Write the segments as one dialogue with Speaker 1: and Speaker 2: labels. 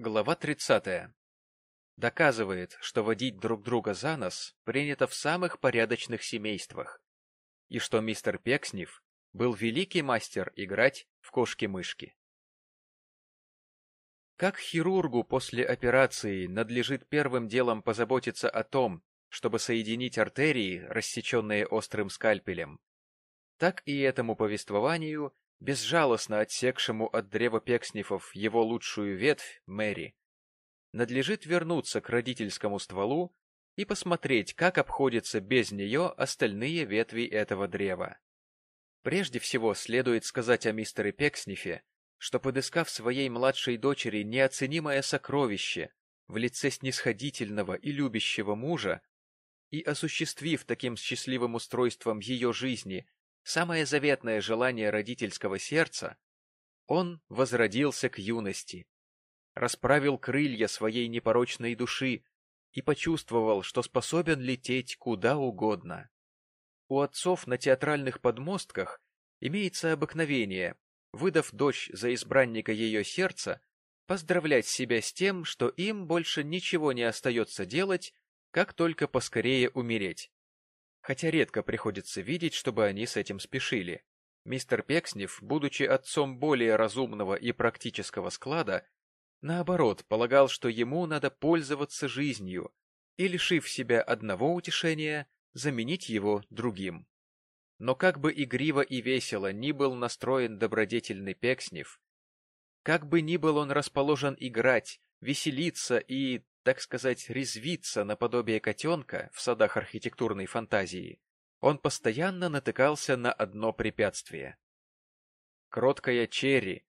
Speaker 1: Глава 30. Доказывает, что водить друг друга за нос принято в самых порядочных семействах, и что мистер Пекснев был великий мастер играть в кошки-мышки. Как хирургу после операции надлежит первым делом позаботиться о том, чтобы соединить артерии, рассеченные острым скальпелем, так и этому повествованию безжалостно отсекшему от древа Пекснифов его лучшую ветвь, Мэри, надлежит вернуться к родительскому стволу и посмотреть, как обходятся без нее остальные ветви этого древа. Прежде всего следует сказать о мистере Пекснифе, что, подыскав своей младшей дочери неоценимое сокровище в лице снисходительного и любящего мужа и осуществив таким счастливым устройством ее жизни самое заветное желание родительского сердца, он возродился к юности, расправил крылья своей непорочной души и почувствовал, что способен лететь куда угодно. У отцов на театральных подмостках имеется обыкновение, выдав дочь за избранника ее сердца, поздравлять себя с тем, что им больше ничего не остается делать, как только поскорее умереть хотя редко приходится видеть, чтобы они с этим спешили. Мистер Пекснев, будучи отцом более разумного и практического склада, наоборот, полагал, что ему надо пользоваться жизнью и, лишив себя одного утешения, заменить его другим. Но как бы игриво и весело ни был настроен добродетельный Пекснев, как бы ни был он расположен играть, веселиться и так сказать, резвиться наподобие котенка в садах архитектурной фантазии, он постоянно натыкался на одно препятствие. Кроткая Черри,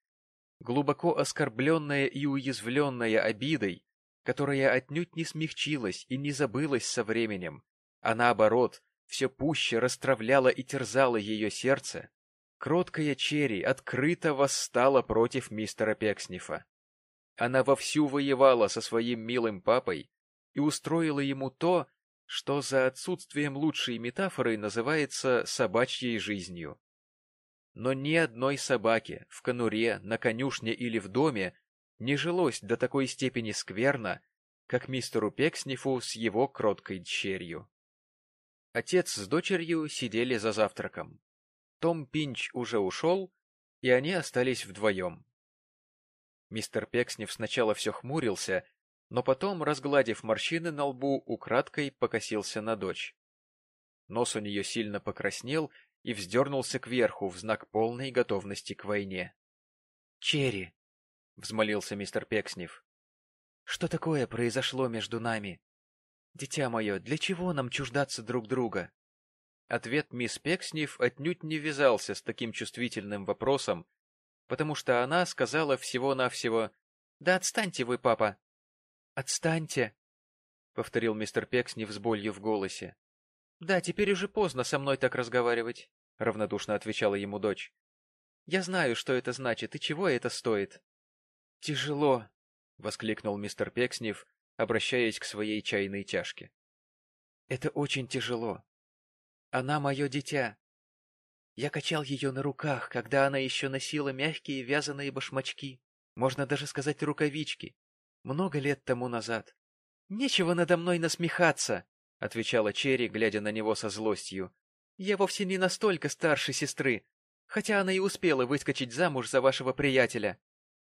Speaker 1: глубоко оскорбленная и уязвленная обидой, которая отнюдь не смягчилась и не забылась со временем, а наоборот, все пуще расстравляла и терзала ее сердце, кроткая Черри открыто восстала против мистера Пекснифа. Она вовсю воевала со своим милым папой и устроила ему то, что за отсутствием лучшей метафоры называется собачьей жизнью. Но ни одной собаке в конуре, на конюшне или в доме не жилось до такой степени скверно, как мистеру Пекснифу с его кроткой дщерью. Отец с дочерью сидели за завтраком. Том Пинч уже ушел, и они остались вдвоем. Мистер Пекснев сначала все хмурился, но потом, разгладив морщины на лбу, украдкой покосился на дочь. Нос у нее сильно покраснел и вздернулся кверху в знак полной готовности к войне. — Черри! — взмолился мистер Пекснев. — Что такое произошло между нами? Дитя мое, для чего нам чуждаться друг друга? Ответ мисс Пекснев отнюдь не вязался с таким чувствительным вопросом, потому что она сказала всего-навсего «Да отстаньте вы, папа!» «Отстаньте!» — повторил мистер Пекснев с болью в голосе. «Да, теперь уже поздно со мной так разговаривать», — равнодушно отвечала ему дочь. «Я знаю, что это значит и чего это стоит». «Тяжело!» — воскликнул мистер Пекснев, обращаясь к своей чайной чашке. «Это очень тяжело. Она мое дитя, я качал ее на руках, когда она еще носила мягкие вязаные башмачки, можно даже сказать рукавички, много лет тому назад. — Нечего надо мной насмехаться, — отвечала Черри, глядя на него со злостью. — Я вовсе не настолько старше сестры, хотя она и успела выскочить замуж за вашего приятеля.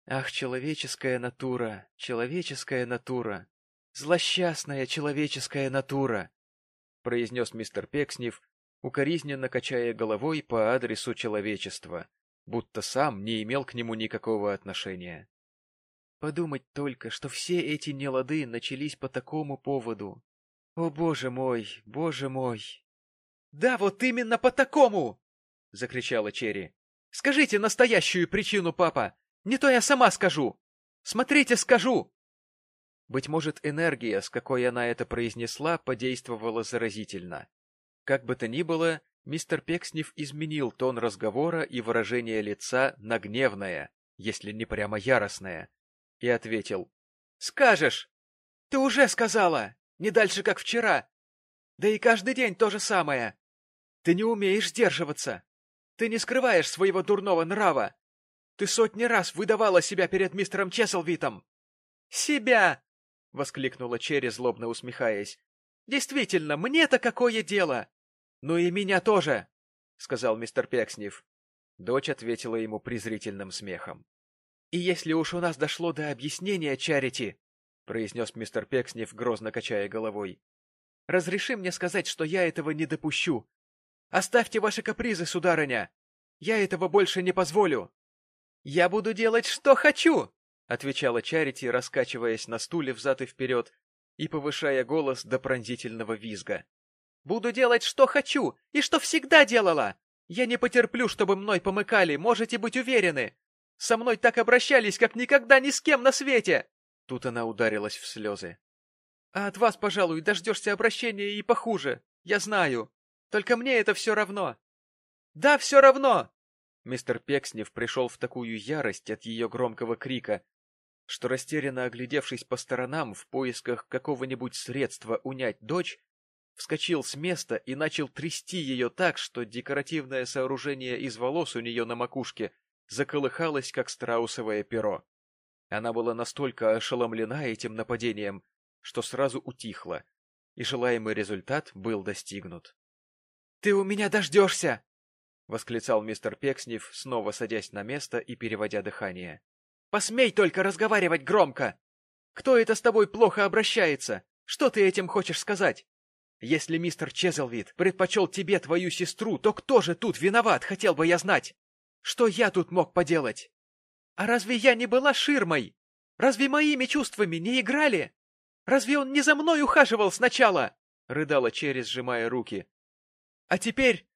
Speaker 1: Ах, человеческая натура, человеческая натура, злосчастная человеческая натура! — произнес мистер Пекснев, укоризненно качая головой по адресу человечества, будто сам не имел к нему никакого отношения. Подумать только, что все эти нелады начались по такому поводу. О, боже мой, боже мой! — Да, вот именно по такому! — закричала Черри. — Скажите настоящую причину, папа! Не то я сама скажу! Смотрите, скажу! Быть может, энергия, с какой она это произнесла, подействовала заразительно. Как бы то ни было, мистер Пекснев изменил тон разговора и выражение лица на гневное, если не прямо яростное, и ответил. — Скажешь! Ты уже сказала! Не дальше, как вчера! Да и каждый день то же самое! Ты не умеешь сдерживаться! Ты не скрываешь своего дурного нрава! Ты сотни раз выдавала себя перед мистером Чеселвитом! Себя! — воскликнула Черри, злобно усмехаясь. — Действительно, мне-то какое дело? — Ну и меня тоже, — сказал мистер Пекснев. Дочь ответила ему презрительным смехом. — И если уж у нас дошло до объяснения, Чарити, — произнес мистер Пекснев, грозно качая головой, — разреши мне сказать, что я этого не допущу. Оставьте ваши капризы, сударыня. Я этого больше не позволю. — Я буду делать, что хочу, — отвечала Чарити, раскачиваясь на стуле взад и вперед и повышая голос до пронзительного визга. — Буду делать, что хочу и что всегда делала. Я не потерплю, чтобы мной помыкали, можете быть уверены. Со мной так обращались, как никогда ни с кем на свете. Тут она ударилась в слезы. А от вас, пожалуй, дождешься обращения и похуже. Я знаю. Только мне это все равно. Да, все равно! Мистер Пекснев пришел в такую ярость от ее громкого крика, что, растерянно оглядевшись по сторонам в поисках какого-нибудь средства унять дочь, вскочил с места и начал трясти ее так, что декоративное сооружение из волос у нее на макушке заколыхалось, как страусовое перо. Она была настолько ошеломлена этим нападением, что сразу утихла, и желаемый результат был достигнут. — Ты у меня дождешься! — восклицал мистер Пекснев, снова садясь на место и переводя дыхание. — Посмей только разговаривать громко! Кто это с тобой плохо обращается? Что ты этим хочешь сказать? Если мистер Чезлвид предпочел тебе твою сестру, то кто же тут виноват, хотел бы я знать? Что я тут мог поделать? А разве я не была ширмой? Разве моими чувствами не играли? Разве он не за мной ухаживал сначала? Рыдала Черри, сжимая руки. А теперь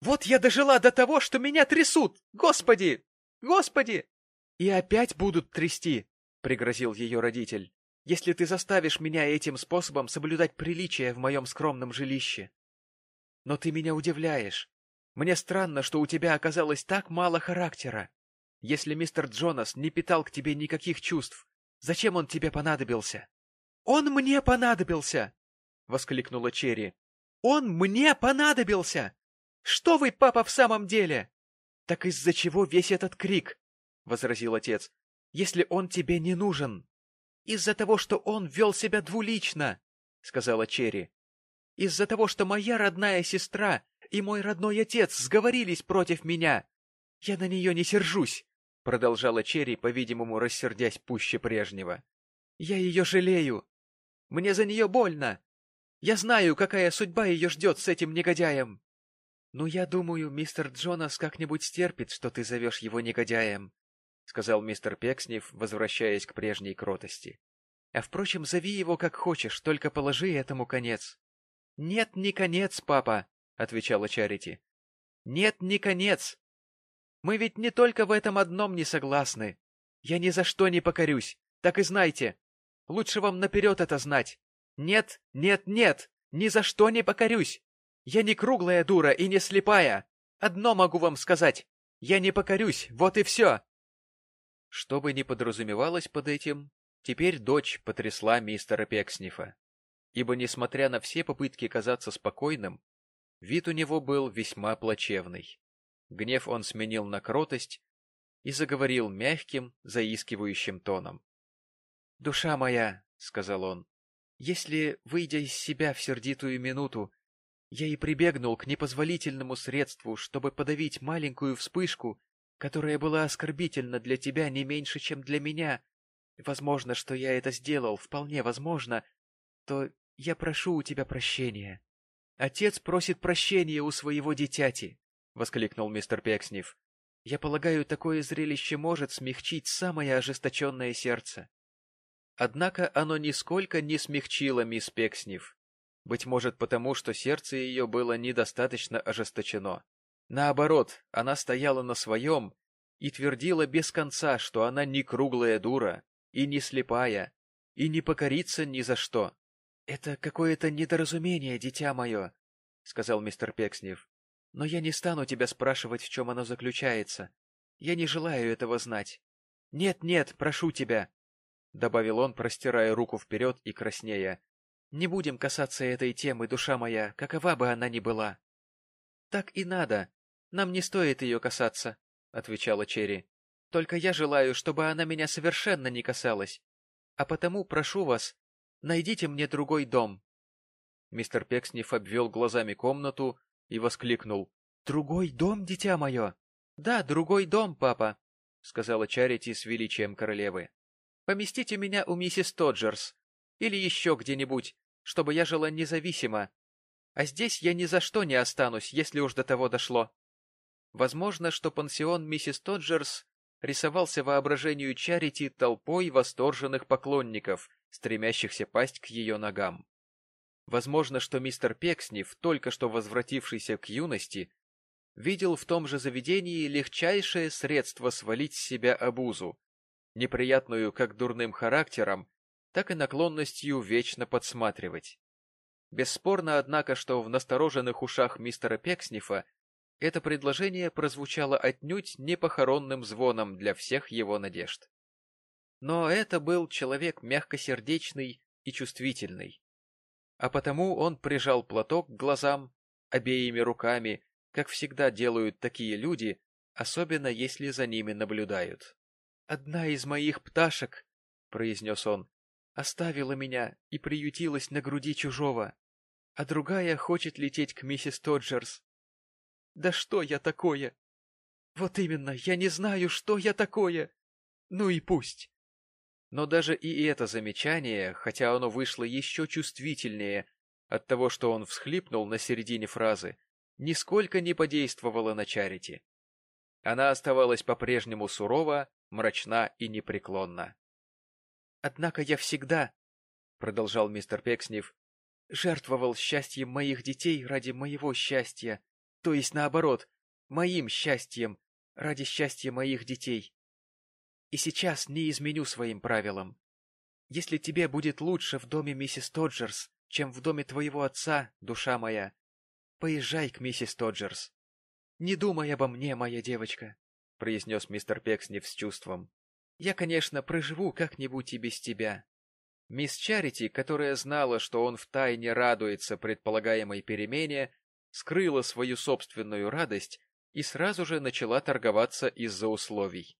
Speaker 1: вот я дожила до того, что меня трясут! Господи! Господи! И опять будут трясти, — пригрозил ее родитель, — если ты заставишь меня этим способом соблюдать приличие в моем скромном жилище. Но ты меня удивляешь. Мне странно, что у тебя оказалось так мало характера. Если мистер Джонас не питал к тебе никаких чувств, зачем он тебе понадобился? — Он мне понадобился! — воскликнула Черри. — Он мне понадобился! Что вы, папа, в самом деле? — Так из-за чего весь этот крик? — возразил отец. — Если он тебе не нужен. — Из-за того, что он вел себя двулично, — сказала Черри. — Из-за того, что моя родная сестра и мой родной отец сговорились против меня. Я на нее не сержусь, — продолжала Черри, по-видимому, рассердясь пуще прежнего. — Я ее жалею. Мне за нее больно. Я знаю, какая судьба ее ждет с этим негодяем. — Ну, я думаю, мистер Джонас как-нибудь стерпит, что ты зовешь его негодяем, — сказал мистер Пекснев, возвращаясь к прежней кротости. — А, впрочем, зови его как хочешь, только положи этому конец. — Нет, не конец, папа, — отвечала Чарити. — Нет, не конец. Мы ведь не только в этом одном не согласны. Я ни за что не покорюсь, так и знайте. Лучше вам наперед это знать. Нет, нет, нет, ни за что не покорюсь. Я не круглая дура и не слепая. Одно могу вам сказать. Я не покорюсь, вот и все. Что бы ни подразумевалось под этим, теперь дочь потрясла мистера Пекснифа. Ибо, несмотря на все попытки казаться спокойным, вид у него был весьма плачевный. Гнев он сменил на кротость и заговорил мягким, заискивающим тоном. — Душа моя, — сказал он, — если, выйдя из себя в сердитую минуту, я и прибегнул к непозволительному средству, чтобы подавить маленькую вспышку, которая была оскорбительна для тебя не меньше, чем для меня. Возможно, что я это сделал, вполне возможно, то я прошу у тебя прощения. Отец просит прощения у своего дитяти, — воскликнул мистер Пекснев. Я полагаю, такое зрелище может смягчить самое ожесточенное сердце. Однако оно нисколько не смягчило мисс Пекснев. Быть может потому, что сердце ее было недостаточно ожесточено. Наоборот, она стояла на своем и твердила без конца, что она не круглая дура и не слепая, и не покорится ни за что. — Это какое-то недоразумение, дитя мое, — сказал мистер Пекснев. — Но я не стану тебя спрашивать, в чем оно заключается. Я не желаю этого знать. — Нет, нет, прошу тебя, — добавил он, простирая руку вперед и краснея. Не будем касаться этой темы, душа моя, какова бы она ни была. — Так и надо. Нам не стоит ее касаться, — отвечала Черри. — Только я желаю, чтобы она меня совершенно не касалась. А потому прошу вас, найдите мне другой дом.
Speaker 2: Мистер Пекснев обвел глазами комнату и воскликнул. — Другой дом, дитя мое?
Speaker 1: — Да, другой дом, папа, — сказала Чарити с величием королевы. — Поместите меня у миссис Тоджерс или еще где-нибудь, чтобы я жила независимо. А здесь я ни за что не останусь, если уж до того дошло. Возможно, что пансион миссис Тоджерс рисовался воображению Чарити толпой восторженных поклонников, стремящихся пасть к ее ногам. Возможно, что мистер Пекснев, только что возвратившийся к юности, видел в том же заведении легчайшее средство свалить с себя обузу, неприятную как дурным характером, так и наклонностью вечно подсматривать. Бесспорно, однако, что в настороженных ушах мистера Пекснифа это предложение прозвучало отнюдь не похоронным звоном для всех его надежд. Но это был человек мягкосердечный и чувствительный. А потому он прижал платок к глазам обеими руками, как всегда делают такие люди, особенно если за ними наблюдают. — Одна из моих пташек, — произнес он, — оставила меня и приютилась на груди чужого, а другая хочет лететь к миссис Тоджерс. Да что я такое? Вот именно, я не знаю, что я такое. Ну и пусть. Но даже и это замечание, хотя оно вышло еще чувствительнее от того, что он всхлипнул на середине фразы, нисколько не подействовало на Чарити. Она оставалась по-прежнему сурова, мрачна и непреклонна. — Однако я всегда, — продолжал мистер Пекснев, — жертвовал счастьем моих детей ради моего счастья, то есть наоборот, моим счастьем ради счастья моих детей. И сейчас не изменю своим правилам. Если тебе будет лучше в доме миссис Тоджерс, чем в доме твоего отца, душа моя, поезжай к миссис Тоджерс. Не думай обо мне, моя девочка, — произнес мистер Пекснев с чувством. Я, конечно, проживу как-нибудь и без тебя. Мисс Чарити, которая знала, что он втайне радуется предполагаемой перемене, скрыла свою собственную радость и сразу же начала торговаться из-за условий.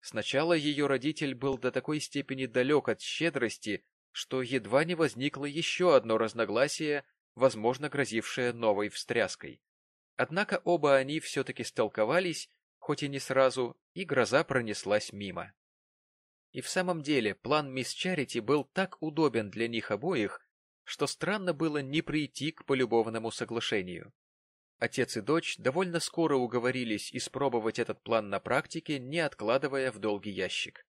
Speaker 1: Сначала ее родитель был до такой степени далек от щедрости, что едва не возникло еще одно разногласие, возможно, грозившее новой встряской. Однако оба они все-таки столковались, хоть и не сразу, и гроза пронеслась мимо. И в самом деле план мисс Чарити был так удобен для них обоих, что странно было не прийти к полюбовному соглашению. Отец и дочь довольно скоро уговорились испробовать этот план на практике, не откладывая в долгий ящик.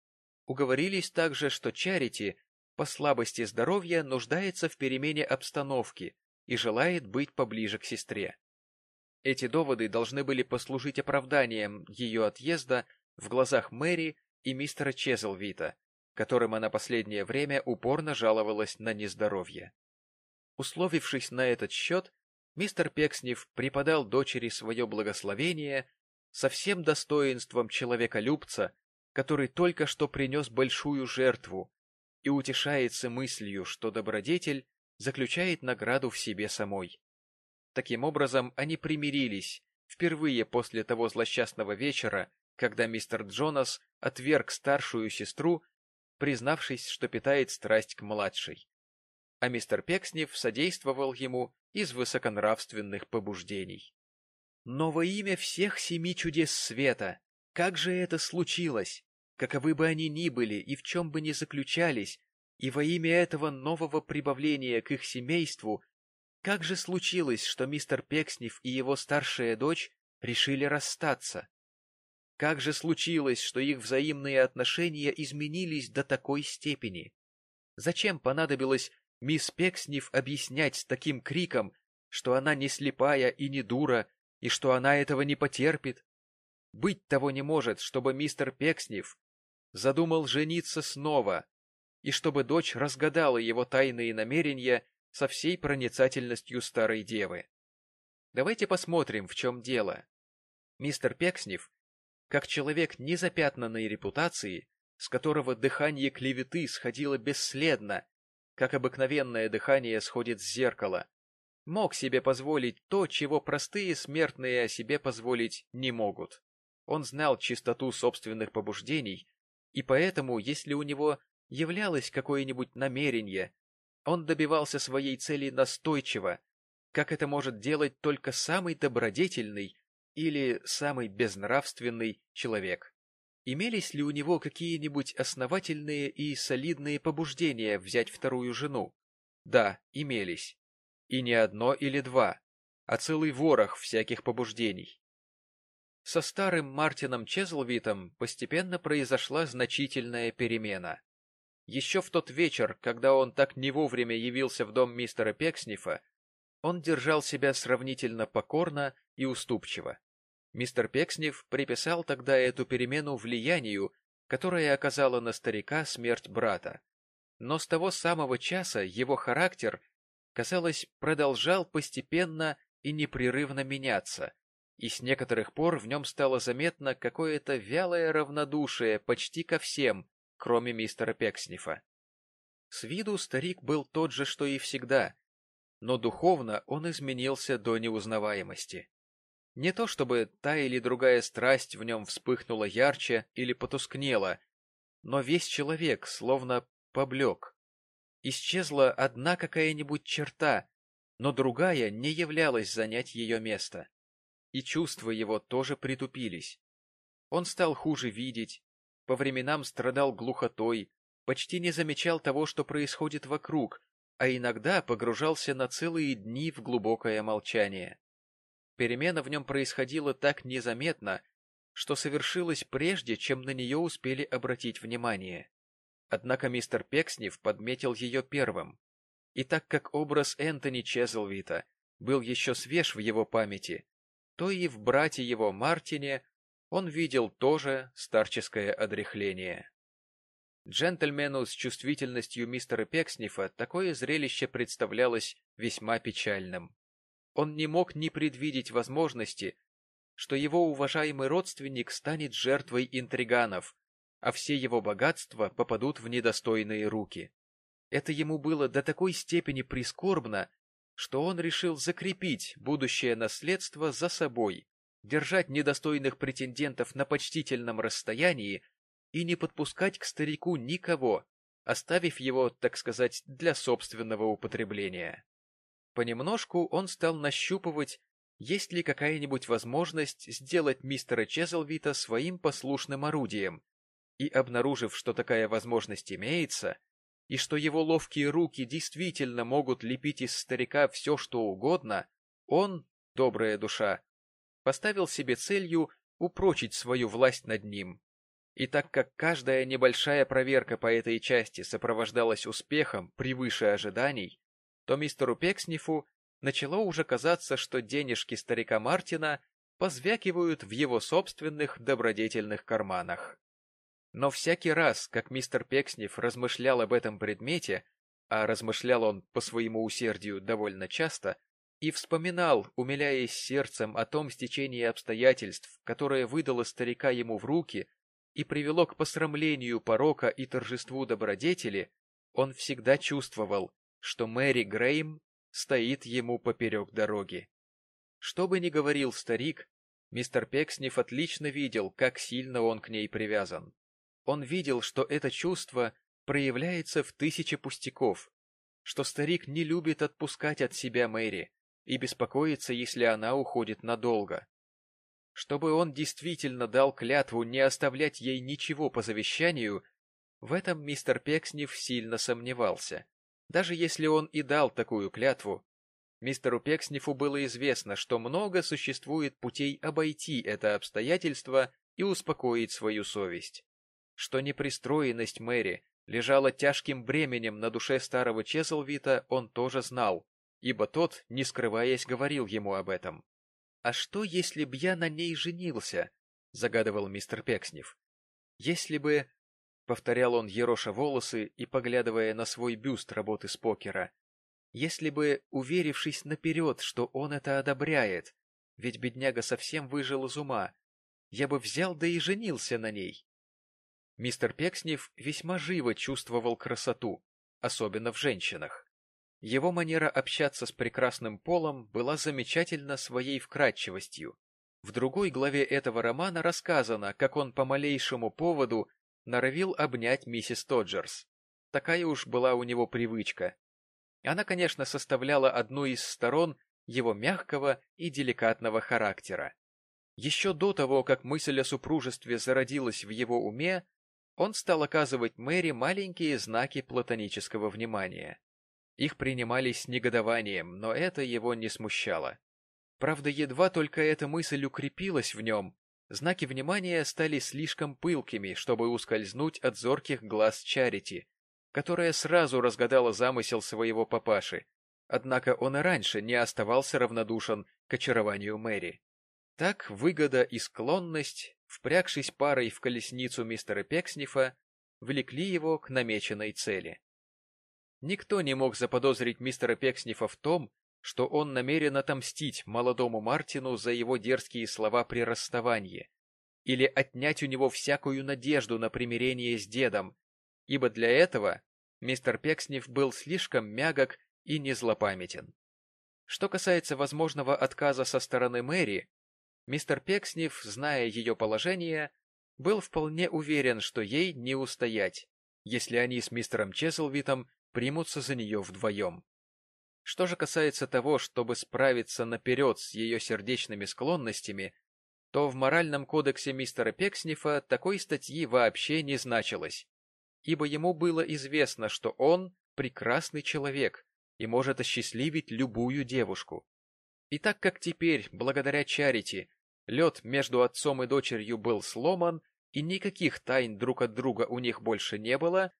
Speaker 1: Уговорились также, что Чарити по слабости здоровья нуждается в перемене обстановки и желает быть поближе к сестре. Эти доводы должны были послужить оправданием ее отъезда в глазах Мэри и мистера Чезлвита, которым она последнее время упорно жаловалась на нездоровье. Условившись на этот счет, мистер Пекснев преподал дочери свое благословение со всем достоинством человека-любца, который только что принес большую жертву и утешается мыслью, что добродетель заключает награду в себе самой. Таким образом, они примирились, впервые после того злосчастного вечера, когда мистер Джонас отверг старшую сестру, признавшись, что питает страсть к младшей а мистер Пекснев содействовал ему из высоконравственных побуждений. Но во имя всех семи чудес света, как же это случилось, каковы бы они ни были и в чем бы ни заключались, и во имя этого нового прибавления к их семейству, как же случилось, что мистер Пекснев и его старшая дочь решили расстаться? Как же случилось, что их взаимные отношения изменились до такой степени? Зачем понадобилось мисс Пекснев объяснять с таким криком, что она не слепая и не дура, и что она этого не потерпит. Быть того не может, чтобы мистер Пекснев задумал жениться снова, и чтобы дочь разгадала его тайные намерения со всей проницательностью старой девы. Давайте посмотрим, в чем дело. Мистер Пекснев, как человек незапятнанной репутации, с которого дыхание клеветы сходило бесследно как обыкновенное дыхание сходит с зеркала, мог себе позволить то, чего простые смертные о себе позволить не могут. Он знал чистоту собственных побуждений, и поэтому, если у него являлось какое-нибудь намерение, он добивался своей цели настойчиво, как это может делать только самый добродетельный или самый безнравственный человек. Имелись ли у него какие-нибудь основательные и солидные побуждения взять вторую жену? Да, имелись. И не одно или два, а целый ворох всяких побуждений. Со старым Мартином Чезлвитом постепенно произошла значительная перемена. Еще в тот вечер, когда он так не вовремя явился в дом мистера Пекснифа, он держал себя сравнительно покорно и уступчиво. Мистер Пекснев приписал тогда эту перемену влиянию, которое оказала на старика смерть брата. Но с того самого часа его характер, казалось, продолжал постепенно и непрерывно меняться, и с некоторых пор в нем стало заметно какое-то вялое равнодушие почти ко всем, кроме мистера Пекснифа. С виду старик был тот же, что и всегда, но духовно он изменился до неузнаваемости. Не то чтобы та или другая страсть в нем вспыхнула ярче или потускнела, но весь человек словно поблек. Исчезла одна какая-нибудь черта, но другая не являлась занять ее место и чувства его тоже притупились. Он стал хуже видеть, по временам страдал глухотой, почти не замечал того, что происходит вокруг, а иногда погружался на целые дни в глубокое молчание. Перемена в нем происходила так незаметно, что совершилась прежде, чем на нее успели обратить внимание. Однако мистер Пекснев подметил ее первым, и так как образ Энтони Чезлвита был еще свеж в его памяти, то и в брате его Мартине он видел тоже старческое одряхление. Джентльмену с чувствительностью мистера Пекснифа такое зрелище представлялось весьма печальным. Он не мог ни предвидеть возможности, что его уважаемый родственник станет жертвой интриганов, а все его богатства попадут в недостойные руки. Это ему было до такой степени прискорбно, что он решил закрепить будущее наследство за собой, держать недостойных претендентов на почтительном расстоянии и не подпускать к старику никого, оставив его, так сказать, для собственного употребления. Понемножку он стал нащупывать, есть ли какая-нибудь возможность сделать мистера Чезлвита своим послушным орудием, и, обнаружив, что такая возможность имеется, и что его ловкие руки действительно могут лепить из старика все, что угодно, он, добрая душа, поставил себе целью упрочить свою власть над ним. И так как каждая небольшая проверка по этой части сопровождалась успехом превыше ожиданий, то мистеру Пекснифу начало уже казаться, что денежки старика Мартина позвякивают в его собственных добродетельных карманах. Но всякий раз, как мистер Пекснев размышлял об этом предмете, а размышлял он по своему усердию довольно часто, и вспоминал, умиляясь сердцем о том стечении обстоятельств, которое выдало старика ему в руки и привело к посрамлению порока и торжеству добродетели, он всегда чувствовал, что Мэри Грейм стоит ему поперек дороги. Что бы ни говорил старик, мистер Пекснев отлично видел, как сильно он к ней привязан. Он видел, что это чувство проявляется в тысяче пустяков, что старик не любит отпускать от себя Мэри и беспокоится, если она уходит надолго. Чтобы он действительно дал клятву не оставлять ей ничего по завещанию, в этом мистер Пекснев сильно сомневался. Даже если он и дал такую клятву, мистеру Пексневу было известно, что много существует путей обойти это обстоятельство и успокоить свою совесть что непристроенность Мэри лежала тяжким бременем на душе старого Чезлвита, он тоже знал, ибо тот, не скрываясь, говорил ему об этом. — А что, если б я на ней женился? — загадывал мистер Пекснев. — Если бы... — повторял он, ероша волосы и поглядывая на свой бюст работы с покера. — Если бы, уверившись наперед, что он это одобряет, ведь бедняга совсем выжил из ума, я бы взял да и женился на ней. Мистер Пекснев весьма живо чувствовал красоту, особенно в женщинах. Его манера общаться с прекрасным полом была замечательна своей вкрадчивостью. В другой главе этого романа рассказано, как он по малейшему поводу норовил обнять миссис Тоджерс. такая уж была у него привычка. Она, конечно, составляла одну из сторон его мягкого и деликатного характера. Еще до того, как мысль о супружестве зародилась в его уме, он стал оказывать Мэри маленькие знаки платонического внимания. Их принимали с негодованием, но это его не смущало. Правда, едва только эта мысль укрепилась в нем, знаки внимания стали слишком пылкими, чтобы ускользнуть от зорких глаз Чарити, которая сразу разгадала замысел своего папаши, однако он и раньше не оставался равнодушен к очарованию Мэри. Так выгода и склонность, впрягшись парой в колесницу мистера Пекснифа, влекли его к намеченной цели. Никто не мог заподозрить мистера Пекснифа в том, что он намерен отомстить молодому Мартину за его дерзкие слова при расставании, или отнять у него всякую надежду на примирение с дедом, ибо для этого мистер Пекснев был слишком мягок и незлопамятен. Что касается возможного отказа со стороны Мэри, Мистер Пекснев, зная ее положение, был вполне уверен, что ей не устоять, если они с мистером Чеселвитом примутся за нее вдвоем. Что же касается того, чтобы справиться наперед с ее сердечными склонностями, то в моральном кодексе мистера Пекснифа такой статьи вообще не значилось, ибо ему было известно, что он прекрасный человек и может осчастливить любую девушку. И так как теперь, благодаря Чарити, лед между отцом и дочерью был сломан, и никаких тайн друг от друга у них больше не было,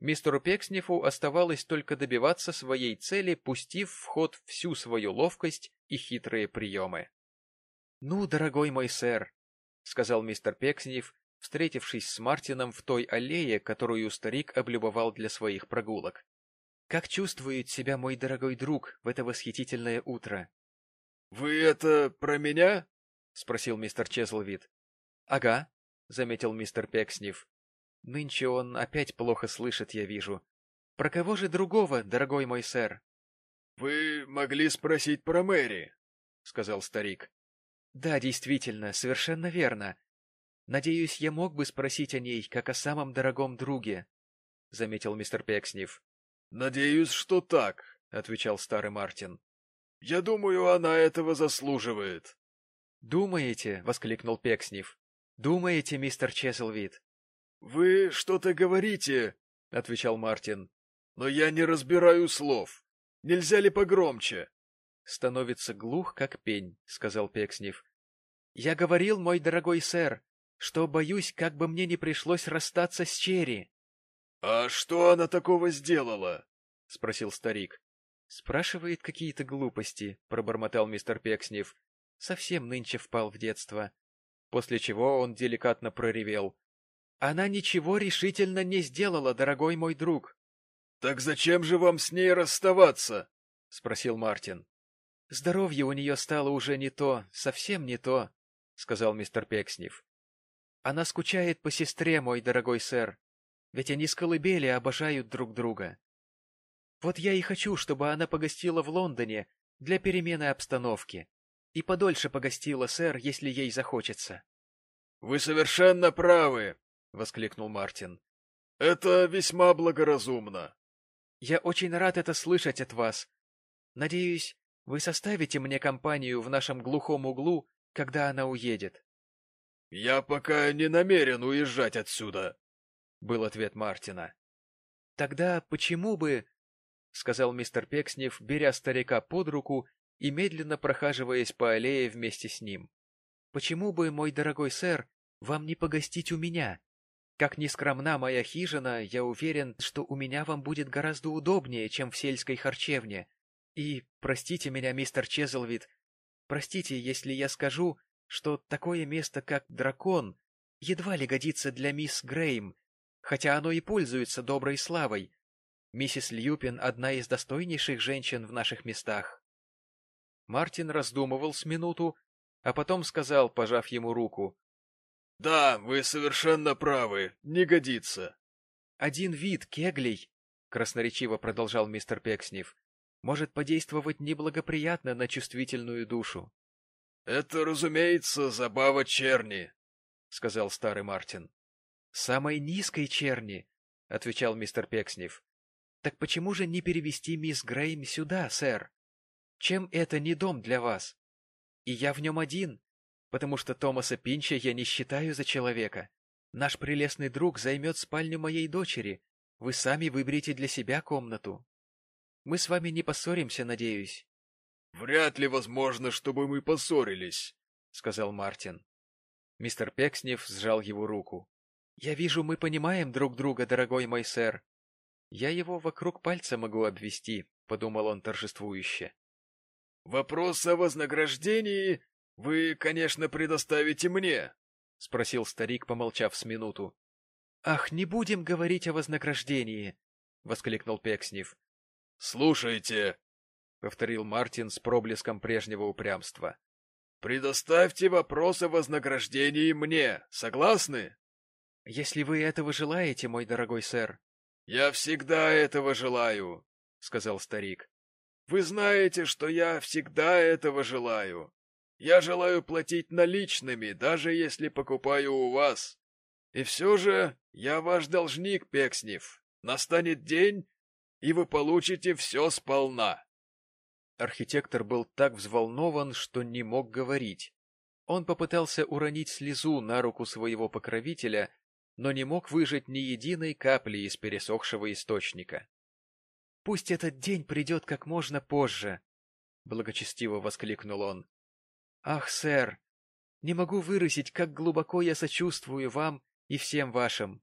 Speaker 1: мистеру Пекснифу оставалось только добиваться своей цели, пустив в ход всю свою ловкость и хитрые приемы. — Ну, дорогой мой сэр, — сказал мистер Пекснев, встретившись с Мартином в той аллее, которую старик облюбовал для своих прогулок. — Как чувствует себя мой дорогой друг в это восхитительное утро?
Speaker 3: — Вы это про меня? — спросил мистер Чезлвид.
Speaker 1: — Ага, — заметил мистер Пекснев. — Нынче он опять плохо слышит, я вижу. Про кого же другого, дорогой мой сэр?
Speaker 3: — Вы могли спросить про Мэри, — сказал старик.
Speaker 1: — Да, действительно, совершенно верно. Надеюсь, я мог бы спросить о ней, как о самом дорогом друге, — заметил мистер Пекснев.
Speaker 3: — Надеюсь, что так, — отвечал старый Мартин. — Я думаю, она этого заслуживает.
Speaker 1: «Думаете?» — воскликнул Пекснев. «Думаете, мистер Чеселвид?»
Speaker 3: «Вы что-то говорите», — отвечал Мартин. «Но я не разбираю слов. Нельзя ли погромче?»
Speaker 1: «Становится глух, как пень», — сказал Пекснев. «Я говорил, мой дорогой сэр, что боюсь, как бы мне не пришлось расстаться с Черри».
Speaker 3: «А что она такого сделала?» — спросил старик.
Speaker 1: «Спрашивает какие-то глупости», — пробормотал мистер Пекснев совсем нынче впал в детство. После чего он деликатно проревел. — Она ничего решительно не сделала, дорогой мой друг.
Speaker 3: — Так зачем же вам с ней расставаться? — спросил Мартин.
Speaker 1: — Здоровье у нее стало уже не то, совсем не то, — сказал мистер Пекснев. — Она скучает по сестре, мой дорогой сэр, ведь они с колыбели обожают друг друга. Вот я и хочу, чтобы она погостила в Лондоне для перемены обстановки. И подольше погостила, сэр, если ей захочется.
Speaker 3: — Вы совершенно правы, — воскликнул Мартин. — Это весьма благоразумно.
Speaker 1: — Я очень рад это слышать от вас. Надеюсь, вы составите мне компанию в нашем глухом углу, когда она уедет.
Speaker 3: — Я пока не намерен уезжать отсюда, — был ответ Мартина.
Speaker 1: — Тогда почему бы, — сказал мистер Пекснев, беря старика под руку и медленно прохаживаясь по аллее вместе с ним. «Почему бы, мой дорогой сэр, вам не погостить у меня? Как ни скромна моя хижина, я уверен, что у меня вам будет гораздо удобнее, чем в сельской харчевне. И, простите меня, мистер Чезлвид, простите, если я скажу, что такое место, как дракон, едва ли годится для мисс Грейм, хотя оно и пользуется доброй славой. Миссис Льюпин — одна из достойнейших женщин в наших местах. Мартин раздумывал с минуту, а потом сказал, пожав ему руку.
Speaker 3: — Да, вы совершенно правы, не годится.
Speaker 1: — Один вид кеглей, — красноречиво продолжал мистер Пекснев, — может подействовать неблагоприятно на чувствительную душу.
Speaker 3: — Это, разумеется, забава черни, — сказал старый Мартин.
Speaker 1: — Самой низкой черни, отвечал мистер Пекснев. — Так почему же не перевести мисс Грейм сюда, сэр? Чем это не дом для вас? И я в нем один, потому что Томаса Пинча я не считаю за человека. Наш прелестный друг займет спальню моей дочери. Вы сами выберите для себя комнату. Мы с вами не поссоримся, надеюсь.
Speaker 4: — Вряд ли возможно, чтобы мы поссорились, — сказал Мартин.
Speaker 1: Мистер Пекснев сжал его руку. — Я вижу, мы понимаем друг друга, дорогой мой сэр. Я его вокруг пальца могу обвести, — подумал он торжествующе.
Speaker 4: — Вопрос о вознаграждении вы, конечно, предоставите мне, — спросил старик, помолчав с минуту.
Speaker 1: — Ах, не будем говорить о вознаграждении! — воскликнул Пекснев.
Speaker 4: — Слушайте, —
Speaker 1: повторил Мартин с проблеском прежнего упрямства.
Speaker 4: — Предоставьте вопрос о вознаграждении мне. Согласны?
Speaker 1: — Если вы этого желаете, мой дорогой сэр.
Speaker 4: — Я всегда этого желаю, — сказал старик. — Вы знаете, что я всегда этого желаю. Я желаю платить наличными, даже если покупаю у вас. И все же я ваш должник, Пекснев. Настанет день, и вы получите все сполна.
Speaker 1: Архитектор был так взволнован, что не мог говорить. Он попытался уронить слезу на руку своего покровителя, но не мог выжать ни единой капли из пересохшего источника. — Пусть этот день придет как можно позже! — благочестиво воскликнул он. — Ах, сэр, не могу выразить, как глубоко я сочувствую вам и всем вашим.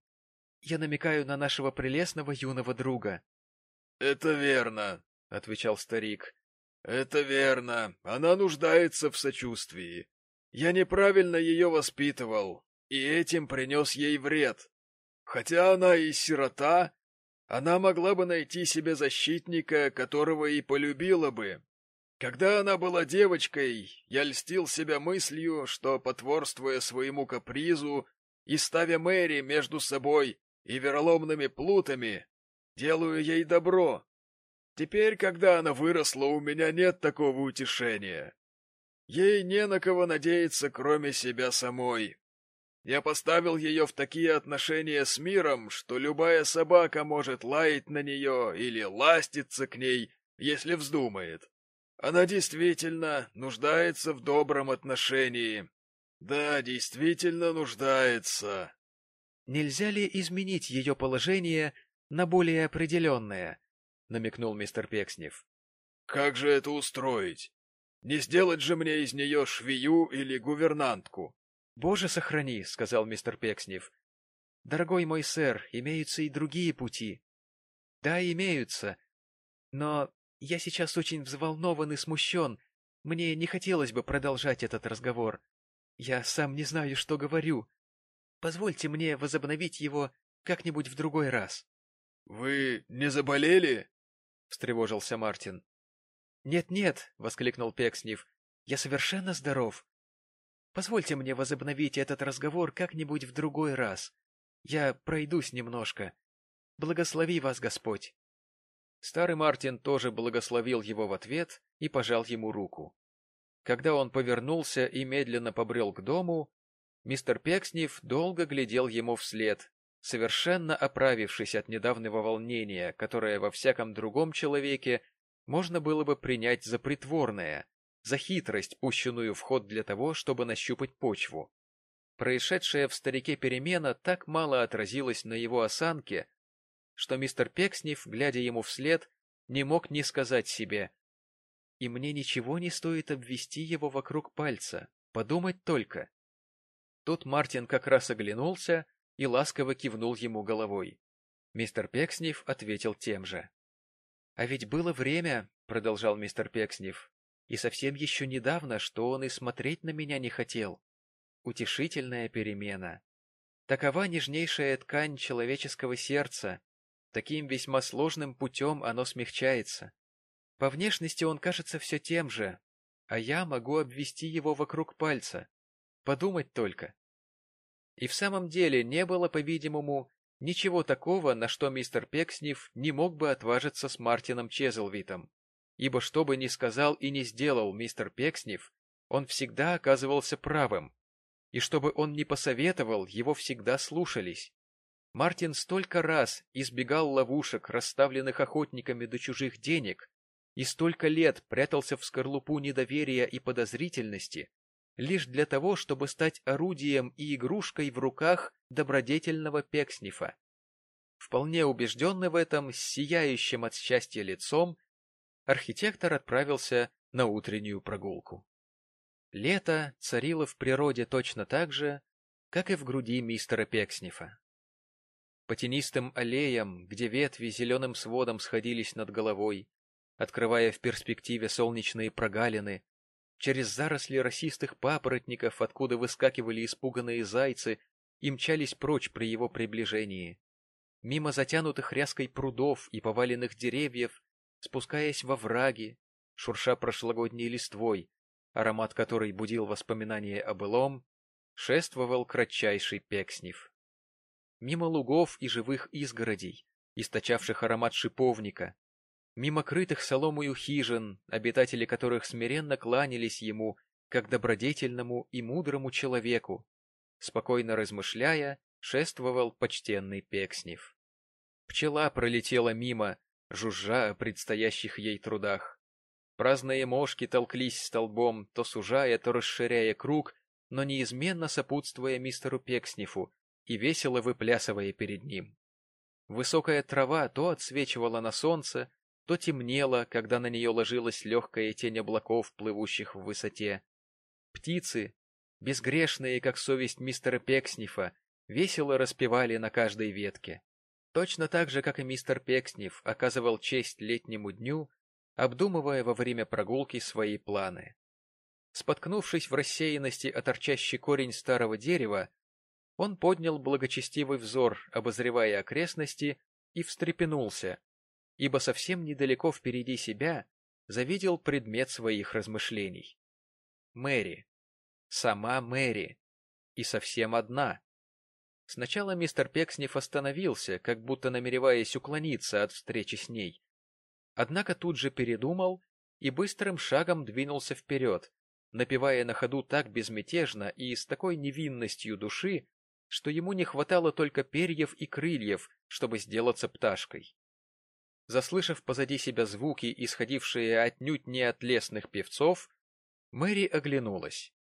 Speaker 1: Я намекаю на нашего прелестного юного друга.
Speaker 4: — Это верно, — отвечал старик. Это верно. Она нуждается в сочувствии. Я неправильно ее воспитывал, и этим принес ей вред. Хотя она и сирота, она могла бы найти себе защитника, которого и полюбила бы. Когда она была девочкой, я льстил себя мыслью, что, потворствуя своему капризу и ставя Мэри между собой и вероломными плутами, делаю ей добро, Теперь, когда она выросла, у меня нет такого утешения. Ей не на кого надеяться, кроме себя самой. Я поставил ее в такие отношения с миром, что любая собака может лаять на нее или ластиться к ней, если вздумает. Она действительно нуждается в добром отношении. Да, действительно нуждается.
Speaker 1: Нельзя ли изменить ее положение на более определенное? — намекнул мистер Пекснев.
Speaker 4: — Как же это устроить? Не сделать же мне из нее швею или гувернантку?
Speaker 1: — Боже сохрани, — сказал мистер Пекснев. — Дорогой мой сэр, имеются и другие пути. — Да, имеются. Но я сейчас очень взволнован и смущен. Мне не хотелось бы продолжать этот разговор. Я сам не знаю, что говорю. Позвольте мне возобновить его как-нибудь в другой раз.
Speaker 4: — Вы не заболели?
Speaker 1: — встревожился Мартин. «Нет-нет», — воскликнул Пекснев, — «я совершенно здоров. Позвольте мне возобновить этот разговор как-нибудь в другой раз. Я пройдусь немножко. Благослови вас Господь». Старый Мартин тоже благословил его в ответ и пожал ему руку. Когда он повернулся и медленно побрел к дому, мистер Пекснев долго глядел ему вслед, совершенно оправившись от недавнего волнения, которое во всяком другом человеке можно было бы принять за притворное, за хитрость, пущенную в ход для того, чтобы нащупать почву. Происшедшая в старике перемена так мало отразилась на его осанке, что мистер Пекснев, глядя ему вслед, не мог не сказать себе «И мне ничего не стоит обвести его вокруг пальца, подумать только». Тут Мартин как раз оглянулся и ласково кивнул ему головой. Мистер Пекснев ответил тем же. — А ведь было время, — продолжал мистер Пекснев, — и совсем еще недавно, что он и смотреть на меня не хотел. Утешительная перемена. Такова нежнейшая ткань человеческого сердца. Таким весьма сложным путем оно смягчается. По внешности он кажется все тем же, а я могу обвести его вокруг пальца. Подумать только. И в самом деле не было, по-видимому, ничего такого, на что мистер Пекснев не мог бы отважиться с Мартином Чезлвитом, ибо что бы ни сказал и не сделал мистер Пекснев, он всегда оказывался правым, и что бы он ни посоветовал, его всегда слушались. Мартин столько раз избегал ловушек, расставленных охотниками до чужих денег, и столько лет прятался в скорлупу недоверия и подозрительности, лишь для того, чтобы стать орудием и игрушкой в руках добродетельного Пекснифа. Вполне убежденный в этом, с сияющим от счастья лицом, архитектор отправился на утреннюю прогулку. Лето царило в природе точно так же, как и в груди мистера Пекснифа. По тенистым аллеям, где ветви зеленым сводом сходились над головой, открывая в перспективе солнечные прогалины, через заросли росистых папоротников, откуда выскакивали испуганные зайцы и мчались прочь при его приближении, мимо затянутых ряской прудов и поваленных деревьев, спускаясь во враги, шурша прошлогодней листвой, аромат которой будил воспоминания о былом, шествовал кратчайший Пекснев. Мимо лугов и живых изгородей, источавших аромат шиповника, мимо крытых соломою хижин, обитатели которых смиренно кланялись ему, как добродетельному и мудрому человеку, спокойно размышляя, шествовал почтенный Пекснев. Пчела пролетела мимо, жужжа о предстоящих ей трудах. Праздные мошки толклись столбом, то сужая, то расширяя круг, но неизменно сопутствуя мистеру Пекснифу и весело выплясывая перед ним. Высокая трава то отсвечивала на солнце, то темнела, когда на нее ложилась легкая тень облаков, плывущих в высоте. Птицы, безгрешные, как совесть мистера Пекснифа, весело распевали на каждой ветке. Точно так же, как и мистер Пекснев оказывал честь летнему дню, обдумывая во время прогулки свои планы. Споткнувшись в рассеянности о торчащий корень старого дерева, он поднял благочестивый взор, обозревая окрестности, и встрепенулся, ибо совсем недалеко впереди себя завидел предмет своих размышлений. Мэри. Сама Мэри. И совсем одна. Сначала мистер Пекснев остановился, как будто намереваясь уклониться от встречи с ней. Однако тут же передумал и быстрым шагом двинулся вперед, напевая на ходу так безмятежно и с такой невинностью души, что ему не хватало только перьев и крыльев, чтобы сделаться пташкой. Заслышав позади себя звуки, исходившие отнюдь не от лесных певцов, Мэри оглянулась.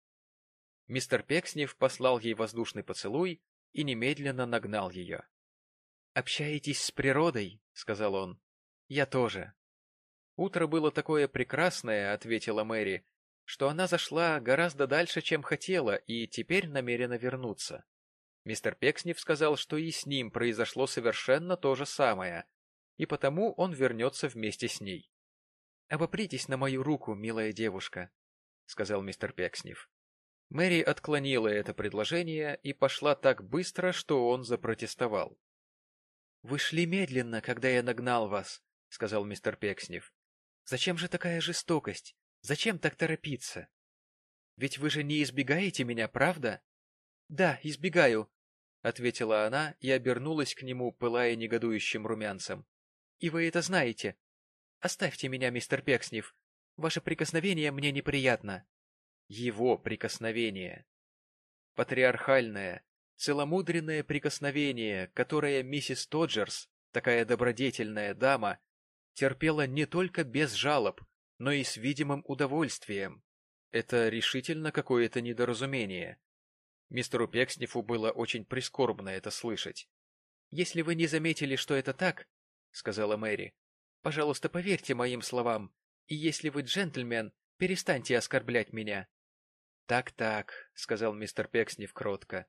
Speaker 1: Мистер Пекснев послал ей воздушный поцелуй и немедленно нагнал ее. — Общаетесь с природой, — сказал он. — Я тоже. — Утро было такое прекрасное, — ответила Мэри, — что она зашла гораздо дальше, чем хотела, и теперь намерена вернуться. Мистер Пекснев сказал, что и с ним произошло совершенно то же самое, и потому он вернется вместе с ней. — Обопритесь на мою руку, милая девушка, — сказал мистер Пекснев. Мэри отклонила это предложение и пошла так быстро, что он запротестовал. — Вы шли медленно, когда я нагнал вас, — сказал мистер Пекснев. — Зачем же такая жестокость? Зачем так торопиться? Ведь вы же не избегаете меня, правда? — Да, избегаю, — ответила она и обернулась к нему, пылая негодующим румянцем. — И вы это знаете. Оставьте меня, мистер Пекснев. Ваше прикосновение мне неприятно его прикосновение. Патриархальное, целомудренное прикосновение, которое миссис Тоджерс, такая добродетельная дама, терпела не только без жалоб, но и с видимым удовольствием. Это решительно какое-то недоразумение. Мистеру Пекснифу было очень прискорбно это слышать. — Если вы не заметили, что это так, — сказала Мэри, — пожалуйста, поверьте моим словам, и если вы джентльмен, перестаньте оскорблять меня. «Так-так», — сказал мистер Пекснев кротко.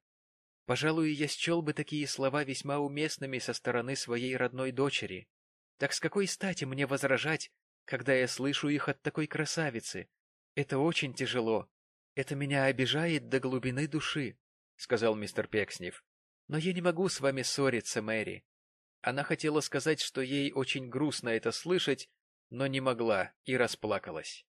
Speaker 1: «Пожалуй, я счел бы такие слова весьма уместными со стороны своей родной дочери. Так с какой стати мне возражать, когда я слышу их от такой красавицы? Это очень тяжело. Это меня обижает до глубины души», — сказал мистер Пекснев. «Но я не могу с вами ссориться, Мэри». Она хотела сказать, что ей очень грустно это слышать, но не могла и расплакалась.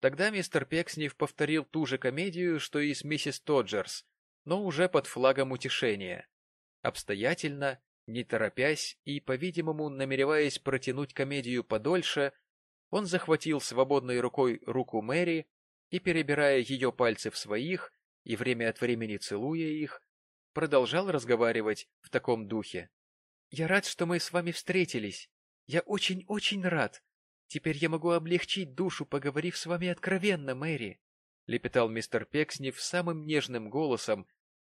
Speaker 1: Тогда мистер Пекснев повторил ту же комедию, что и с миссис Тоджерс, но уже под флагом утешения. Обстоятельно, не торопясь и, по-видимому, намереваясь протянуть комедию подольше, он захватил свободной рукой руку Мэри и, перебирая ее пальцы в своих и время от времени целуя их,
Speaker 5: продолжал разговаривать в таком духе.
Speaker 1: — Я рад, что мы с вами встретились. Я очень-очень рад. Теперь я могу облегчить душу, поговорив с вами откровенно, Мэри, — лепетал мистер Пекснев самым нежным голосом,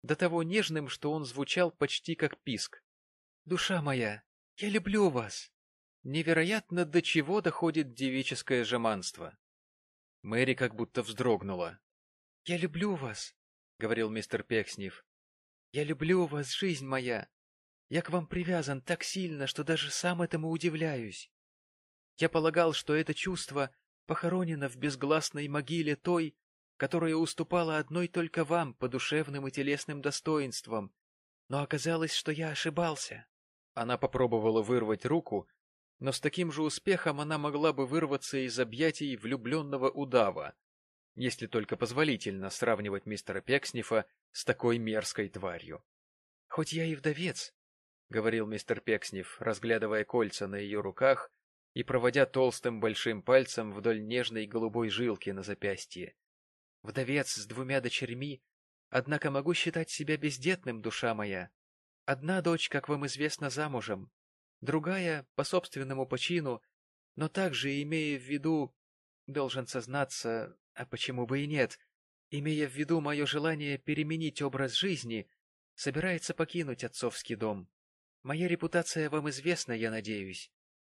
Speaker 1: до того нежным, что он звучал почти как писк. — Душа моя, я люблю вас. Невероятно, до чего доходит девическое жеманство.
Speaker 5: Мэри как будто вздрогнула.
Speaker 1: — Я люблю вас, — говорил мистер Пекснев. — Я люблю вас, жизнь моя. Я к вам привязан так сильно, что даже сам этому удивляюсь. Я полагал, что это чувство похоронено в безгласной могиле той, которая уступала одной только вам по душевным и телесным достоинствам, но оказалось, что я ошибался.
Speaker 5: Она попробовала вырвать руку, но с таким же успехом она могла бы вырваться из объятий влюбленного удава, если только позволительно сравнивать мистера Пекснифа с такой мерзкой тварью.
Speaker 1: — Хоть я и вдовец, — говорил мистер Пекснев, разглядывая кольца на ее руках и проводя толстым большим пальцем вдоль нежной голубой жилки на запястье. — Вдовец с двумя дочерьми, однако могу считать себя бездетным, душа моя. Одна дочь, как вам известно, замужем, другая — по собственному почину, но также, имея в виду, должен сознаться, а почему бы и нет, имея в виду мое желание переменить образ жизни, собирается покинуть отцовский дом. Моя репутация вам известна, я надеюсь.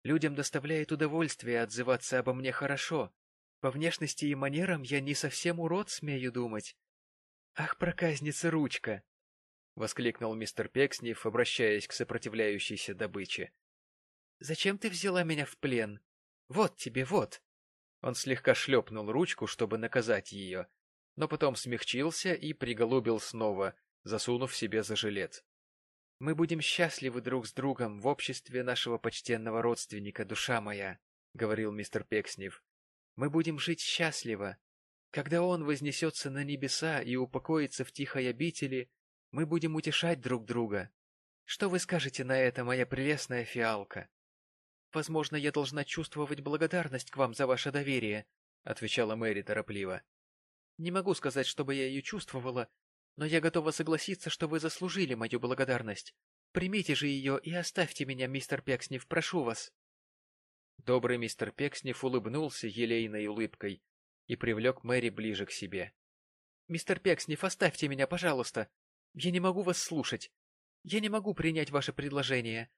Speaker 1: Людям доставляет удовольствие отзываться обо мне хорошо. По внешности и манерам я не совсем урод, смею думать. Ах, проказница ручка! — воскликнул мистер Пекснев, обращаясь к сопротивляющейся добыче. — Зачем ты взяла меня в плен? Вот тебе, вот! Он слегка шлепнул ручку, чтобы наказать ее, но потом смягчился и приголубил снова, засунув себе за жилет. — Мы будем счастливы друг с другом в обществе нашего почтенного родственника, душа моя, — говорил мистер Пекснев. — Мы будем жить счастливо. Когда он вознесется на небеса и упокоится в тихой обители, мы будем утешать друг друга. Что вы скажете на это, моя прелестная фиалка? Возможно, я должна чувствовать благодарность к вам за ваше доверие, — отвечала Мэри торопливо. Не могу сказать, чтобы я ее чувствовала, но я готова согласиться, что вы заслужили мою благодарность. Примите же ее и оставьте меня, мистер Пекснев, прошу вас. Добрый мистер Пекснев улыбнулся елейной улыбкой и привлек Мэри ближе к себе. — Мистер Пекснев, оставьте меня, пожалуйста. Я не могу вас слушать. Я не могу принять ваше предложение.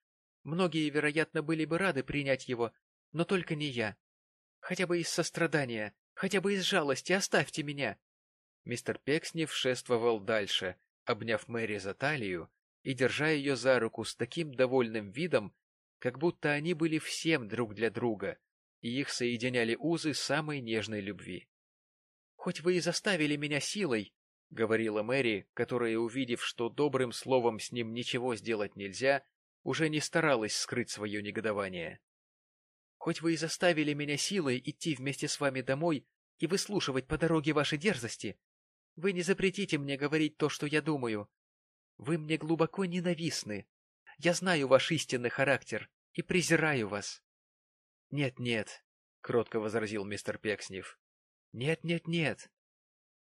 Speaker 1: Многие, вероятно, были бы рады принять его, но только не я. Хотя бы из сострадания, хотя бы из жалости оставьте меня. Мистер Пекснев шествовал дальше, обняв Мэри за талию и держа ее за руку с таким довольным видом, как будто они были всем друг для друга, и их соединяли узы самой нежной любви. — Хоть вы и заставили меня силой, — говорила Мэри, которая, увидев, что добрым словом с ним ничего сделать нельзя, уже не старалась скрыть свое негодование. Хоть вы и заставили меня силой идти вместе с вами домой и выслушивать по дороге ваши дерзости, вы не запретите мне говорить то, что я думаю. Вы мне глубоко ненавистны. Я знаю ваш истинный характер и презираю вас. Нет, нет, — кротко возразил мистер Пекснев. Нет, нет, нет.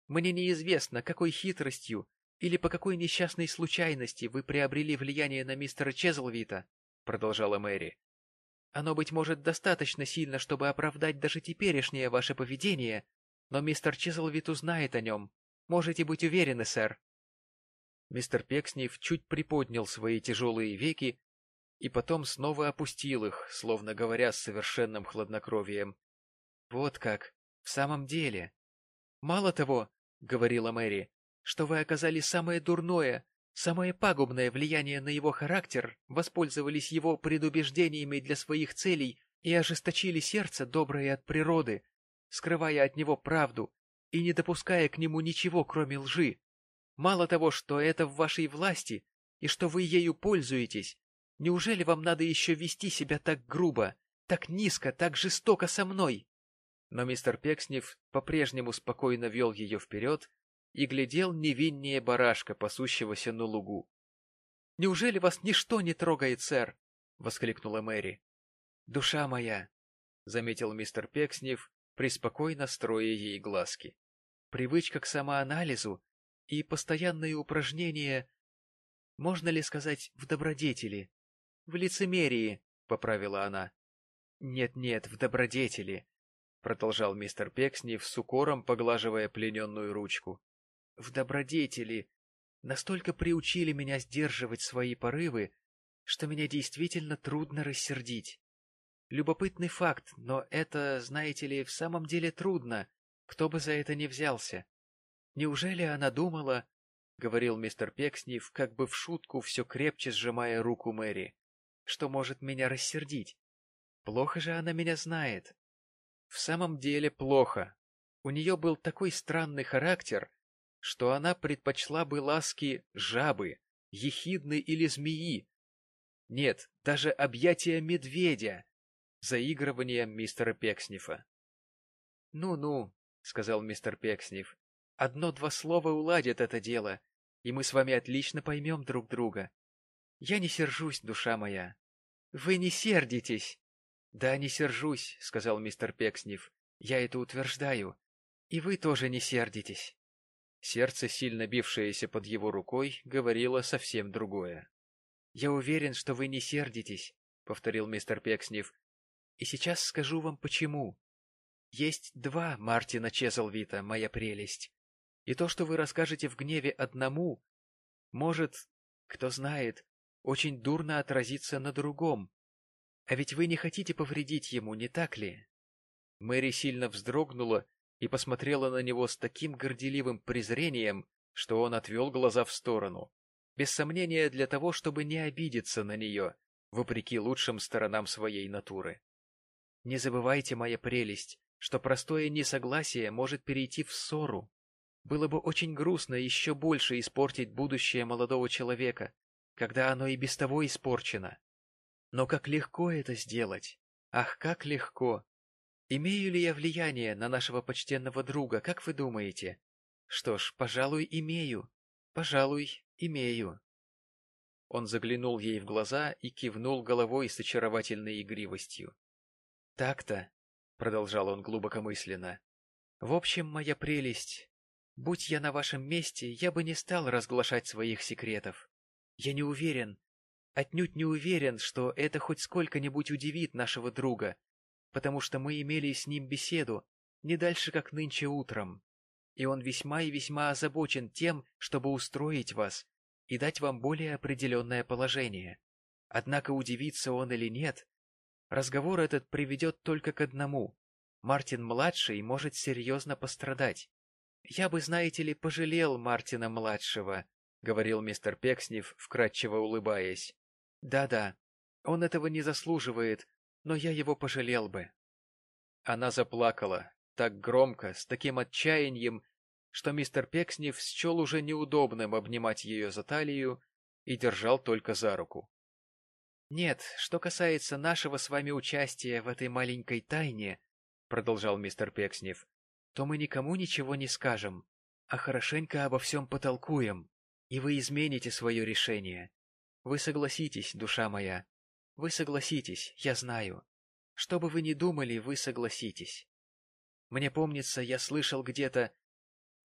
Speaker 1: Мне неизвестно, какой хитростью или по какой несчастной случайности вы приобрели влияние на мистера Чезлвита, — продолжала Мэри. Оно, быть может, достаточно сильно, чтобы оправдать даже теперешнее ваше поведение, но мистер Чизлвит узнает о нем. Можете быть уверены, сэр. Мистер Пекснев чуть приподнял свои тяжелые веки и потом снова опустил их, словно говоря с совершенным хладнокровием. — Вот как, в самом деле. — Мало того, — говорила Мэри, что вы оказали самое дурное, самое пагубное влияние на его характер, воспользовались его предубеждениями для своих целей и ожесточили сердце, доброе от природы, скрывая от него правду и не допуская к нему ничего, кроме лжи. Мало того, что это в вашей власти и что вы ею пользуетесь, неужели вам надо еще вести себя так грубо, так низко, так жестоко со мной? Но мистер Пекснев по-прежнему спокойно вел ее вперед, и глядел невиннее барашка, пасущегося на лугу. — Неужели вас ничто не трогает, сэр? — воскликнула Мэри. — Душа моя! — заметил мистер Пекснев, преспокойно строя ей глазки. — Привычка к самоанализу и постоянные упражнения Можно ли сказать в добродетели? В лицемерии, — поправила она. Нет-нет, в добродетели, — продолжал мистер Пекснев с укором, поглаживая плененную ручку. В добродетели настолько приучили меня сдерживать свои порывы, что меня действительно трудно рассердить. Любопытный факт, но это, знаете ли, в самом деле трудно, кто бы за это не взялся. Неужели она думала, — говорил мистер Пекснев, как бы в шутку, все крепче сжимая руку Мэри, — что может меня рассердить? Плохо же она меня знает. В самом деле плохо. У нее был такой странный характер, что она предпочла бы ласки жабы, ехидны или змеи. Нет, даже объятия медведя, заигрывание мистера Пекснифа. «Ну — сказал мистер Пекснев, — одно-два слова уладят это дело, и мы с вами отлично поймем друг друга. Я не сержусь, душа моя. Вы не сердитесь. Да, не сержусь, — сказал мистер Пекснев. Я это утверждаю. И вы тоже не сердитесь. Сердце, сильно бившееся под его рукой, говорило совсем другое. — Я уверен, что вы не сердитесь, — повторил мистер Пекснев. — И сейчас скажу вам почему. Есть два Мартина Чезлвита, моя прелесть. И то, что вы расскажете в гневе одному, может, кто знает, очень дурно отразиться на другом. А ведь вы не хотите повредить ему, не так ли? Мэри сильно вздрогнула и посмотрела на него с таким горделивым презрением, что он отвел глаза в сторону, без сомнения для того, чтобы не обидеться на нее, вопреки лучшим сторонам своей натуры. Не забывайте, моя прелесть, что простое несогласие может перейти в ссору. Было бы очень грустно еще больше испортить будущее молодого человека, когда оно и без того испорчено. Но как легко это сделать! Ах, как легко! Имею ли я влияние на нашего почтенного друга, как вы думаете? Что ж, пожалуй, имею. Пожалуй, имею. Он заглянул ей в глаза и кивнул головой с очаровательной игривостью. Так-то, продолжал он глубокомысленно. В общем, моя прелесть, будь я на вашем месте, я бы не стал разглашать своих секретов. Я не уверен, отнюдь не уверен, что это хоть сколько-нибудь удивит нашего друга, потому что мы имели с ним беседу не дальше, как нынче утром, и он весьма и весьма озабочен тем, чтобы устроить вас и дать вам более определенное положение. Однако удивится он или нет, разговор этот приведет только к одному. Мартин-младший может серьезно пострадать. Я бы, знаете ли, пожалел Мартина-младшего, — говорил мистер Пекснев, вкратчиво улыбаясь. Да-да, он этого не заслуживает, но я его пожалел бы. Она заплакала, так громко, с таким отчаянием, что мистер Пекснев счел уже неудобным обнимать ее за талию и держал только за руку. — Нет, что касается нашего с вами участия в этой маленькой тайне, — продолжал мистер Пекснев, — то мы никому ничего не скажем, а хорошенько обо всем потолкуем, и вы измените свое решение. Вы согласитесь, душа моя, вы согласитесь, я знаю. Что бы вы ни думали, вы согласитесь. Мне помнится, я слышал где-то,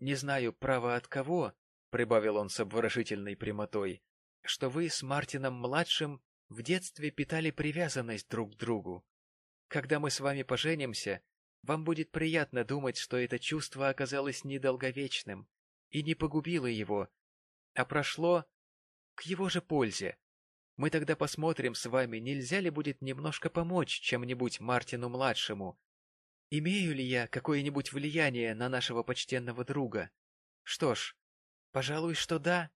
Speaker 1: не знаю, право от кого, — прибавил он с обворожительной прямотой, — что вы с Мартином-младшим в детстве питали привязанность друг к другу. Когда мы с вами поженимся, вам будет приятно думать, что это чувство оказалось недолговечным и не погубило его, а прошло к его же пользе, мы тогда посмотрим с вами, нельзя ли будет немножко помочь чем-нибудь Мартину-младшему. Имею ли я какое-нибудь влияние на нашего почтенного друга? Что ж, пожалуй, что да,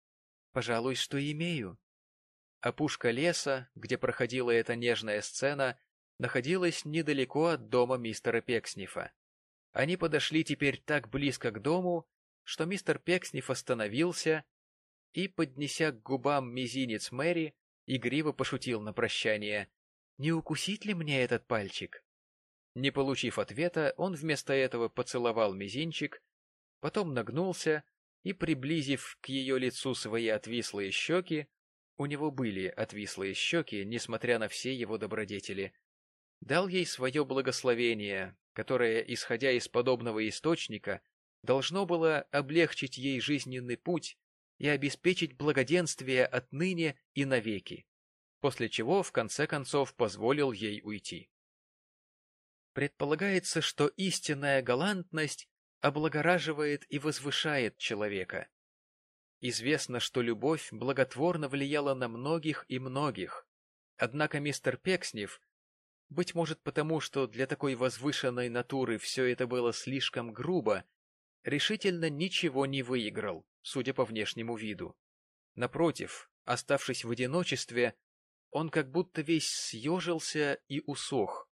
Speaker 1: пожалуй, что имею. Опушка леса, где проходила эта нежная сцена, находилась недалеко от дома мистера Пекснифа. Они подошли теперь так близко к дому, что мистер Пексниф остановился и, поднеся к губам мизинец Мэри, игриво пошутил на прощание. «Не укусить ли мне этот пальчик?» Не получив ответа, он вместо этого поцеловал мизинчик, потом нагнулся и, приблизив к ее лицу свои отвислые щеки, у него были отвислые щеки, несмотря на все его добродетели, дал ей свое благословение, которое, исходя из подобного источника, должно было облегчить ей жизненный путь и обеспечить благоденствие отныне и навеки, после чего в конце концов позволил ей уйти. Предполагается, что истинная галантность облагораживает и возвышает человека. Известно, что любовь благотворно влияла на многих и многих, однако мистер Пекснев, быть может потому, что для такой возвышенной натуры все это было слишком грубо, решительно ничего не выиграл, судя по внешнему виду. Напротив, оставшись в одиночестве, он как будто весь съежился и усох.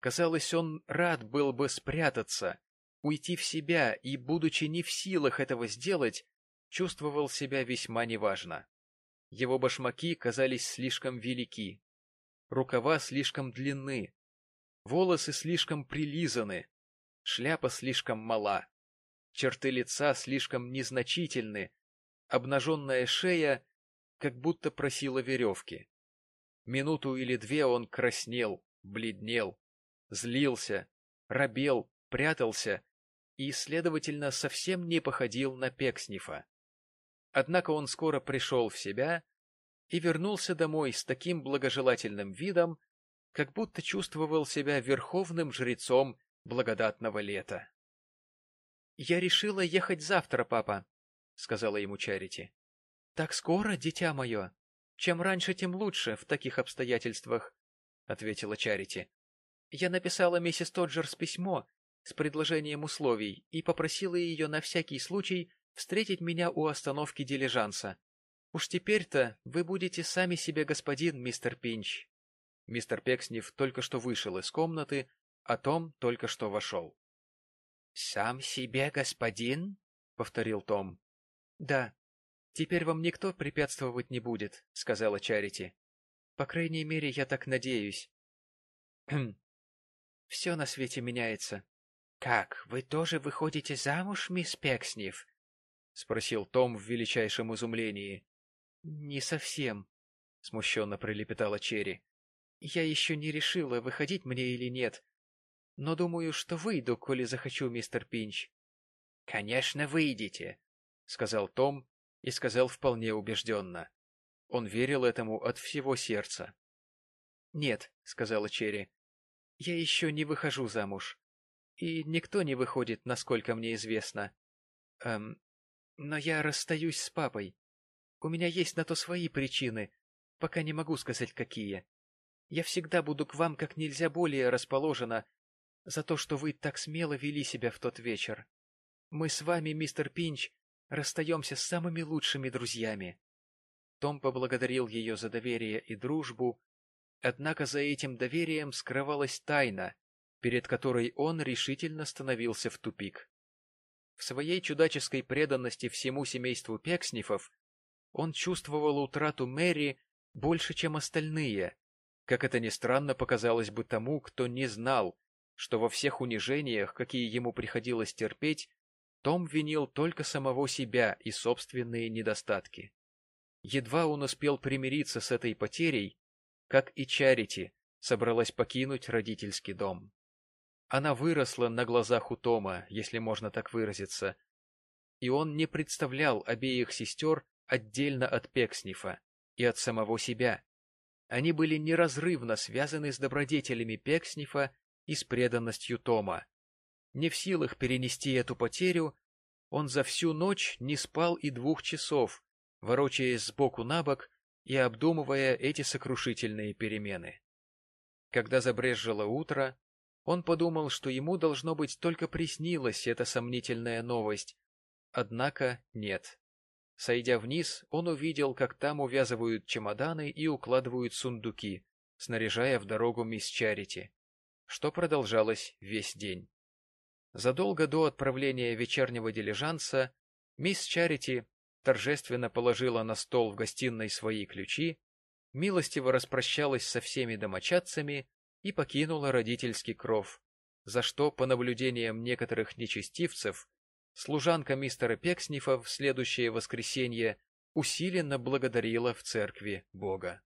Speaker 1: Казалось, он рад был бы спрятаться, уйти в себя и, будучи не в силах этого сделать, чувствовал себя весьма неважно. Его башмаки казались слишком велики, рукава слишком длинны, волосы слишком прилизаны, шляпа слишком мала, черты лица слишком незначительны, обнаженная шея как будто просила веревки. Минуту или две он краснел, бледнел, злился, робел, прятался и, следовательно, совсем не походил на Пекснифа. Однако он скоро пришел в себя и вернулся домой с таким благожелательным видом, как будто чувствовал себя верховным жрецом благодатного лета. — Я решила ехать завтра, папа, — сказала ему Чарити. — Так скоро, дитя мое? Чем раньше, тем лучше в таких обстоятельствах, — ответила Чарити. — Я написала миссис Тоджерс письмо с предложением условий и попросила ее на всякий случай встретить меня у остановки дилижанса. Уж теперь-то вы будете сами себе господин, мистер Пинч. Мистер Пекснев только что вышел из комнаты, а Том только что вошел. — Сам себе господин? — повторил Том. — Да. Теперь вам никто препятствовать не будет, — сказала Чарити. — По крайней мере, я так надеюсь. — Все на свете меняется. — Как, вы тоже выходите замуж, мисс Пекснев? — спросил Том в величайшем изумлении. — Не совсем, — смущенно пролепетала Черри. — Я еще не решила, выходить мне или нет. Но думаю, что выйду, коли захочу, мистер Пинч. — Конечно, выйдете, — сказал Том и сказал вполне убежденно. Он верил этому от всего сердца. — Нет, — сказала Черри, — я еще не выхожу замуж. И никто не выходит, насколько мне известно. Эм, но я расстаюсь с папой. У меня есть на то свои причины, пока не могу сказать, какие. Я всегда буду к вам как нельзя более расположена за то, что вы так смело вели себя в тот вечер. Мы с вами, мистер Пинч, расстаемся с самыми лучшими друзьями. Том поблагодарил ее за доверие и дружбу, однако за этим доверием скрывалась тайна, перед которой он решительно становился в тупик. В своей чудаческой преданности всему семейству Пекснифов он чувствовал утрату Мэри больше, чем остальные, как это ни странно показалось бы тому, кто не знал, что во всех унижениях, какие ему приходилось терпеть, том винил только самого себя и собственные недостатки. Едва он успел примириться с этой потерей, как и Чарити собралась покинуть родительский дом. Она выросла на глазах у Тома, если можно так выразиться, и он не представлял обеих сестер отдельно от Пекснифа и от самого себя. Они были неразрывно связаны с добродетелями Пекснифа и с преданностью Тома. Не в силах перенести эту потерю, он за всю ночь не спал и двух часов, ворочаясь сбоку на бок и обдумывая эти сокрушительные перемены. Когда забрезжило утро, он подумал, что ему, должно быть, только приснилась эта сомнительная новость. Однако нет. Сойдя вниз, он увидел, как там увязывают чемоданы и укладывают сундуки, снаряжая в дорогу мисс Чарити, что продолжалось весь день. Задолго до отправления вечернего дилижанса мисс Чарити торжественно положила на стол в гостиной свои ключи, милостиво распрощалась со всеми домочадцами и покинула родительский кров, за что, по наблюдениям некоторых нечестивцев, служанка мистера Пекснифа в следующее воскресенье усиленно благодарила в церкви Бога.